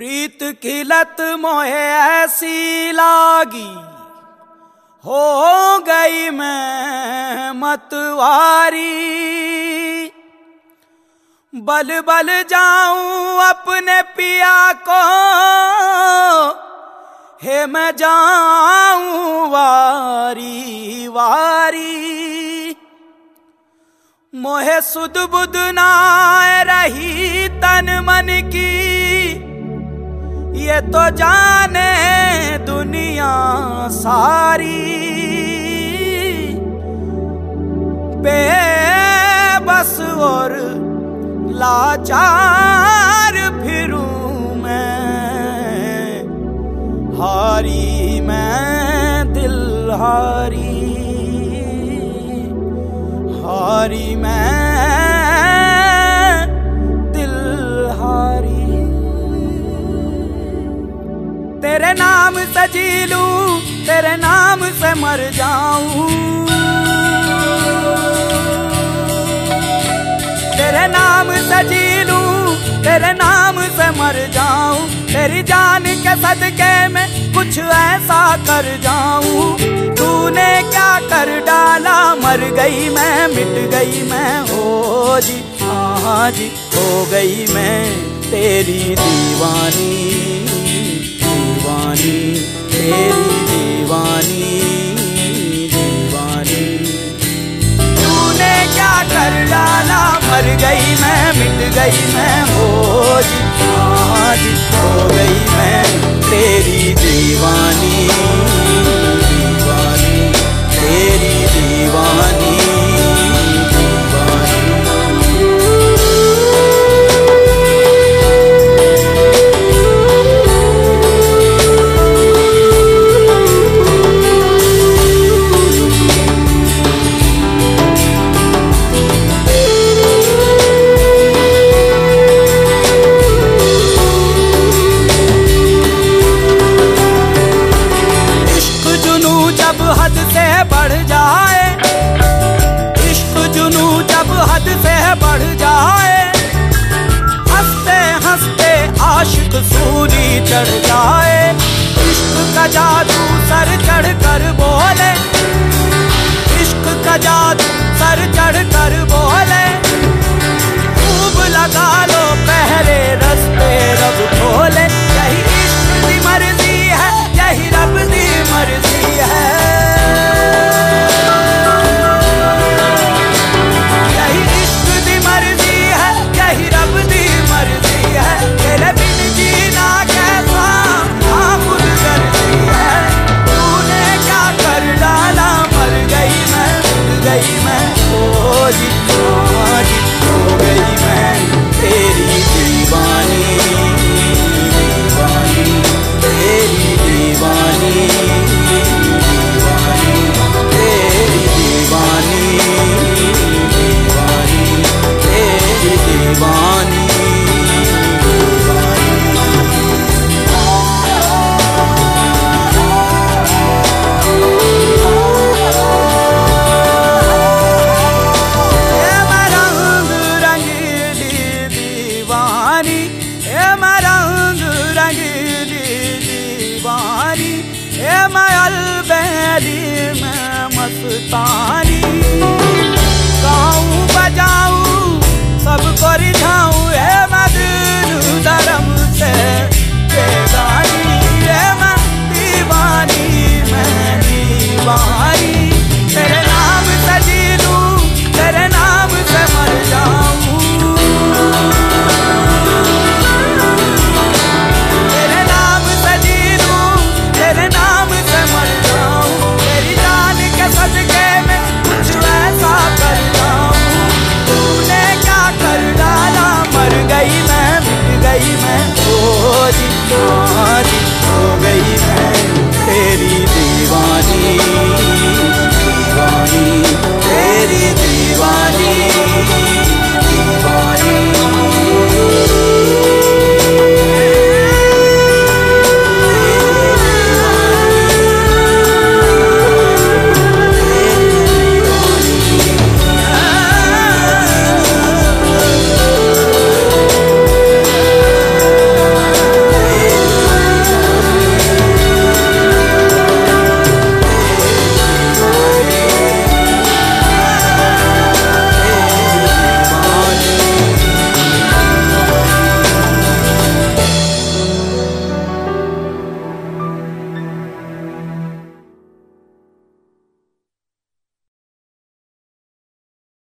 प्रीत की लत मोहे ऐसी लागी। हो गई मैं मतवारी। बल बल जाऊँ अपने पिया को, हे मैं जाऊँ वारी वारी। मोहे सुध बुध ना रही तन मन की। ये तो जाने दुनिया सारी। बेबस और लाचार फिरूं मैं, हारी मैं दिल हारी हारी मैं तेरे नाम से जी लूँ, तेरे नाम से मर जाऊँ। तेरे नाम से जी लूँ, तेरे नाम से मर जाऊँ। तेरी जान के सदके में कुछ ऐसा कर जाऊँ। तूने क्या कर डाला? मर गई मैं, मिट गई मैं। हो जी हाँ जी, हो गई मैं तेरी दीवानी। मिट गई मैं हो आज हो गई मैं। तेरी दीवानी दीवानी तेरी दीवानी। चढ़ कर बोले। मस्तानी